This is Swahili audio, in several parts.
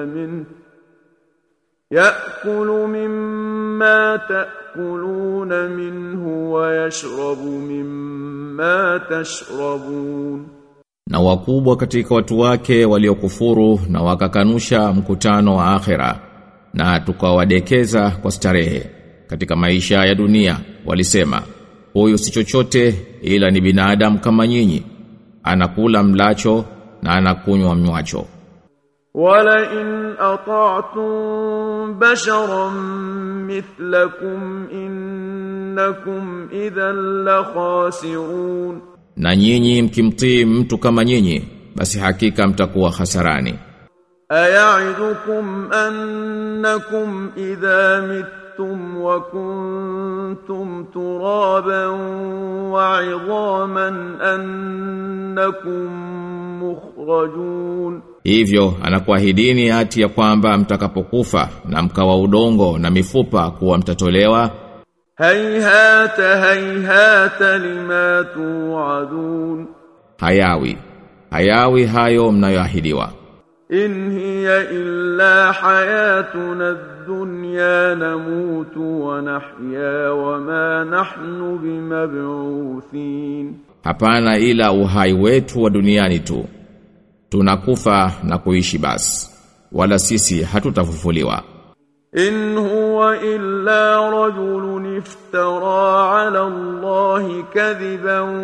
منه يأكل مما تأكلون منه ويشرب مما تشربون na wakubwa katika watu wake waliokufuru na wakakanusha mkutano wa akhera na tukawadekeza kwa starehe katika maisha ya dunia walisema huyu si chochote ila ni binadamu kama nyinyi anakula mlacho na anakunywa mnywacho ولئن أطعتم بشرا مثلكم إنكم إذا لخاسرون. Na nyinyi mkimtii mtu kama nyinyi basi hakika mtakuwa hasarani أيعدكم أنكم إذا متم وكنتم ترابا وعظاما أنكم مخرجون. Hivyo anakuahidini hati ya kwamba mtakapokufa na mkawa udongo na mifupa kuwa mtatolewa. Hayhata hayhata lima tuadun. Hayawi. Hayawi hayo mnayoahidiwa. In hiya illa hayatuna ad-dunya namutu wa nahya wa ma nahnu bimab'uthin. Hapana ila uhai wetu wa duniani tu tunakufa na kuishi basi. Wala sisi hatutafufuliwa. In huwa illa rajulun iftara ala allahi kadhiban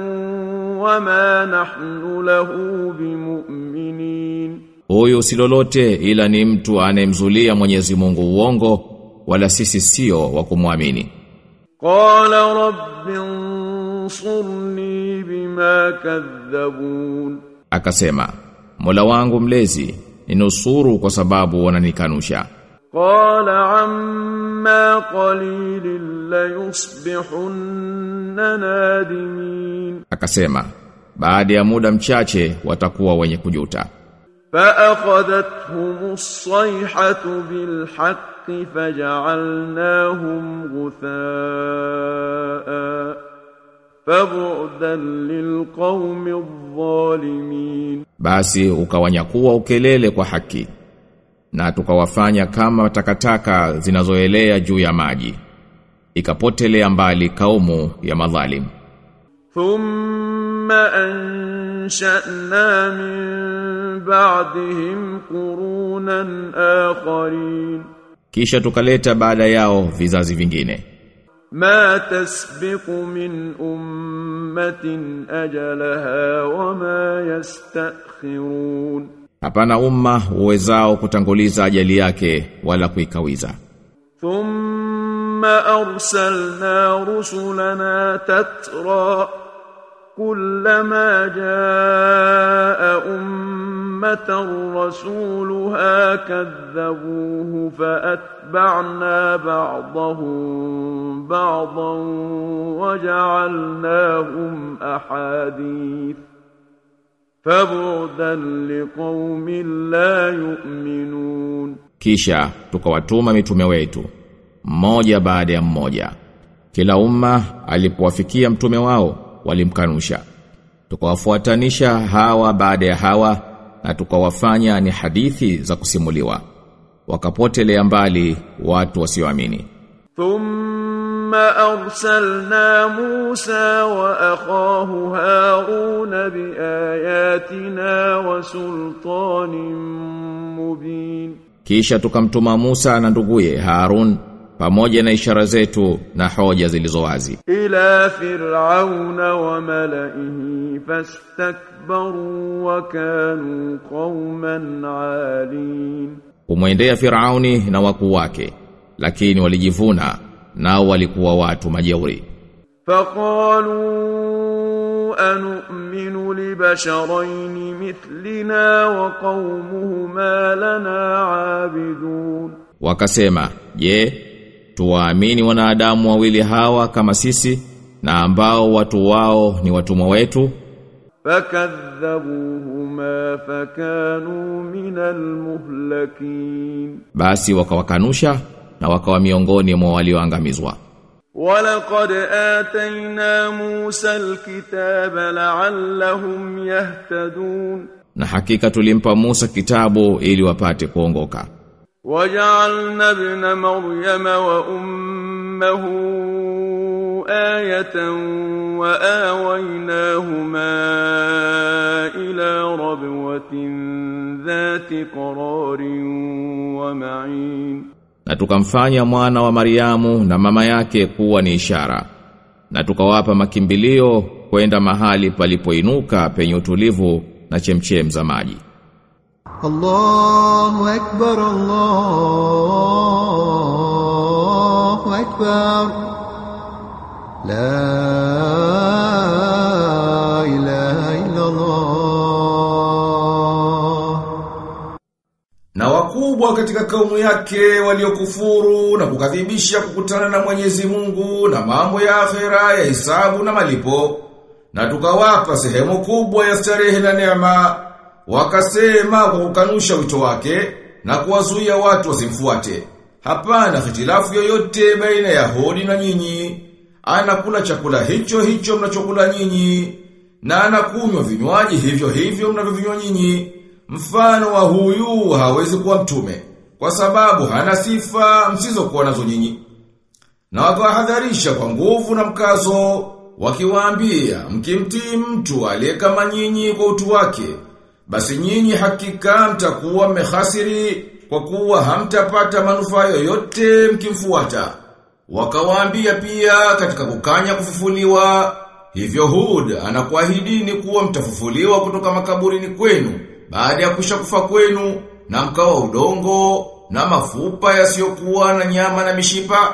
wama nahnu lahu bimu'minin. Huyu si lolote ila ni mtu anayemzulia Mwenyezi Mungu uongo wala sisi sio wa kumwamini. Qala rabbi bima kadhabun. Akasema Mola wangu mlezi ninusuru kwa sababu wananikanusha قال عما قليل ليصبحن نادمين akasema baada ya muda mchache watakuwa wenye kujuta فأخذتهم الصيحة بالحق فجعلناهم غثاء فبعدا للقوم الظالمين basi ukawanyakuwa ukelele kwa haki na tukawafanya kama takataka zinazoelea juu ya maji ikapotelea mbali kaumu ya madhalim. Thumma ansha'na min ba'dihim qurunan akharin. Kisha tukaleta baada yao vizazi vingine. ما تسبق من أمة أجلها وما يستأخرون. Hapana umma uwezao kutanguliza ajali yake wala kuikawiza. ثم أرسلنا رسلنا تترى كلما جاء أمة رسولها كذبوه فأتبعنا بعضهم بعضا وجعلناهم أحاديث فبعدا لقوم لا يؤمنون kisha tukawatuma mitume wetu mmoja baada ya mmoja kila umma alipowafikia mtume wao walimkanusha tukawafuatanisha hawa baada ya hawa na tukawafanya ni hadithi za kusimuliwa. Wakapotelea mbali watu wasioamini. Thumma arsalna Musa wa akhahu Harun biayatina wa sultanin mubin. Kisha tukamtuma Musa na nduguye Harun pamoja na ishara zetu na hoja zilizo wazi. Ila Fir'auna wa malaihi fastakbaru wa kanu qauman alin, umwendea Firauni na wakuu wake, lakini walijivuna nao walikuwa watu majeuri. Faqalu anu'minu libasharayn mithlina wa qaumuhuma lana abidun, wakasema je, yeah, tuwaamini wanadamu wawili hawa kama sisi na ambao watu wao ni watumwa wetu?" فكذبوهما فكانوا من المهلكين Basi wakawakanusha na wakawa miongoni mwa walioangamizwa. ولقد آتينا موسى الكتاب لعلهم يهتدون Na hakika tulimpa Musa kitabu ili wapate kuongoka. وجعلنا ابن مريم وأمه آية وآويناهما إلى ربوة ذات قرار ومعين Na tukamfanya mwana wa Mariamu na mama yake kuwa ni ishara. Na tukawapa makimbilio kwenda mahali palipoinuka penye utulivu na chemchem za maji. الله أكبر الله أكبر لا إله إلا الله Na wakubwa katika kaumu yake waliokufuru na kukadhibisha kukutana na Mwenyezi Mungu na mambo ya akhera ya hisabu na malipo. Na tukawapa sehemu kubwa ya starehe na neema. Wakasema kwa kukanusha wito wake na kuwazuia watu wasimfuate. Hapana hitilafu yoyote baina ya hodi na nyinyi. Anakula chakula hicho hicho mnachokula nyinyi. Na anakunywa vinywaji hivyo hivyo mnavyovinywa nyinyi. Mfano wa huyu hawezi kuwa mtume. Kwa sababu hana sifa msizokuwa nazo nyinyi. Na wakawahadharisha kwa nguvu na mkazo, wakiwaambia mkimtii mtu aliye kama nyinyi kwa utu wake, basi nyinyi hakika mtakuwa mmehasiri kwa kuwa hamtapata manufaa yoyote mkimfuata. Wakawaambia pia katika kukanya kufufuliwa, hivyo Hud anakuahidini kuwa mtafufuliwa kutoka makaburini kwenu baada ya kusha kufa kwenu na mkawa udongo na mafupa yasiyokuwa na nyama na mishipa.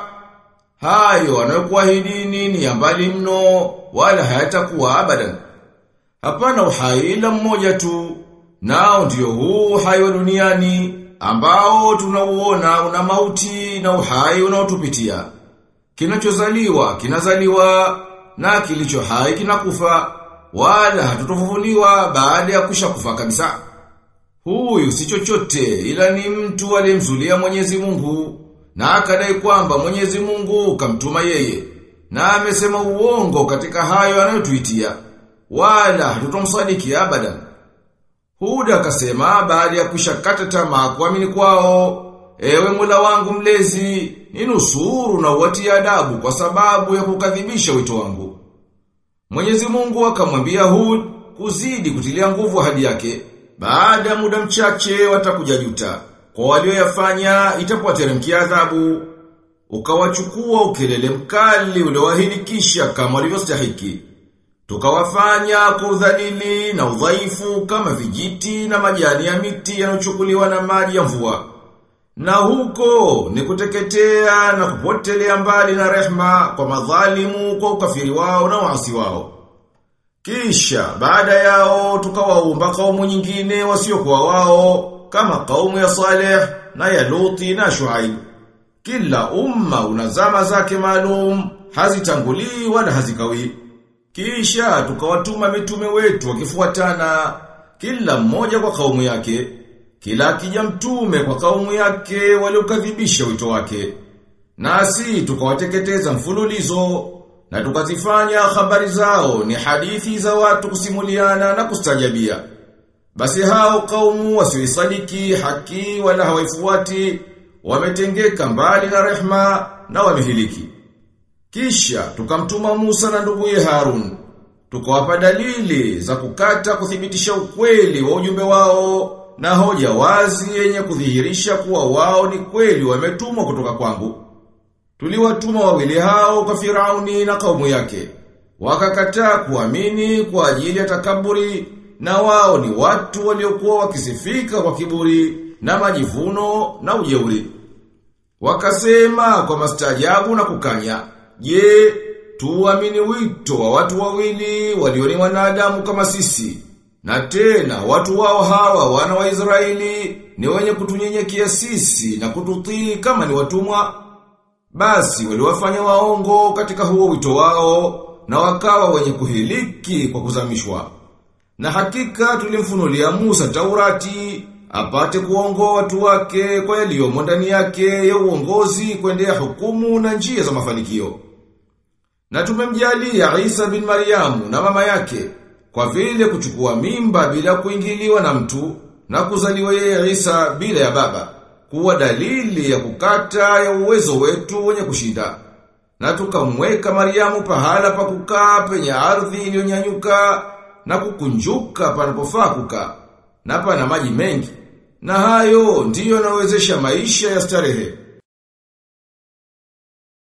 Hayo anayokuahidini ni ya mbali mno wala hayatakuwa abadan. Hapana uhai ila mmoja tu, nao ndio huu uhai wa duniani ambao tunauona una mauti na uhai unaotupitia. Kinachozaliwa kinazaliwa na kilicho hai kinakufa, wala hatutofufuliwa baada ya kusha kufa kabisa. Huyu si chochote ila ni mtu aliyemzulia Mwenyezi Mungu na akadai kwamba Mwenyezi Mungu kamtuma yeye na amesema uongo katika hayo anayotuitia wala hatutomsadiki abada Huda akasema baada ya kushakata tamaa kuamini kwao, ewe mula wangu mlezi, ninusuru na uwatie adabu kwa sababu ya kukadhibisha wito wangu. Mwenyezi Mungu akamwambia Hud kuzidi kutilia nguvu hadi yake. Baada ya muda mchache watakuja juta. Kwa walioyafanya itapowateremkia adhabu. Ukawachukua ukelele mkali ulioahidi kisha kama walivyostahiki. Tukawafanya kwa udhalili na udhaifu kama vijiti na majani ya miti yanayochukuliwa na maji ya mvua. Na huko ni kuteketea na kupotelea mbali na rehma kwa madhalimu kwa ukafiri wao na waasi wao. Kisha baada yao tukawaumba kaumu nyingine wasiokuwa wao kama kaumu ya Saleh na ya Luti na Shuaib. Kila umma una zama zake maalum, hazitangulii wala hazikawi. Kisha tukawatuma mitume wetu wakifuatana, kila mmoja kwa kaumu yake. Kila akija mtume kwa kaumu yake waliokadhibisha wito wake. Nasi tukawateketeza mfululizo na tukazifanya habari zao ni hadithi za watu kusimuliana na kustajabia. Basi hao kaumu wasioisadiki haki wala hawaifuati wametengeka mbali na rehma na wamehiliki. Kisha tukamtuma Musa na nduguye Harun. Tukawapa dalili za kukata kuthibitisha ukweli wa ujumbe wao na hoja wazi yenye kudhihirisha kuwa wao ni kweli wametumwa kutoka kwangu. Tuliwatuma wawili hao kwa Firauni na kaumu yake. Wakakataa kuamini kwa ajili ya takaburi na wao ni watu waliokuwa wakisifika kwa kiburi na majivuno na ujeuri. Wakasema kwa mastajabu na kukanya, "Je, tuamini wito wa watu wawili walio ni wanadamu kama sisi Na tena watu wao hawa wana wa Israeli ni wenye kutunyenyekea sisi na kututii kama ni watumwa. Basi waliwafanya waongo katika huo wito wao na wakawa wenye kuhiliki kwa kuzamishwa. Na hakika tulimfunulia Musa Taurati apate kuongoa watu wake kwa yaliyomo ndani yake ya uongozi kuendea hukumu na njia za mafanikio. Na tumemjalia Isa bin Mariamu na mama yake kwa vile kuchukua mimba bila kuingiliwa na mtu na kuzaliwa yeye Isa bila ya baba kuwa dalili ya kukata ya uwezo wetu wenye kushinda. Na tukamweka Mariamu pahala pa kukaa penye ardhi iliyonyanyuka na kukunjuka panapofaa kukaa na pana maji mengi. Na hayo ndiyo nawezesha maisha ya starehe.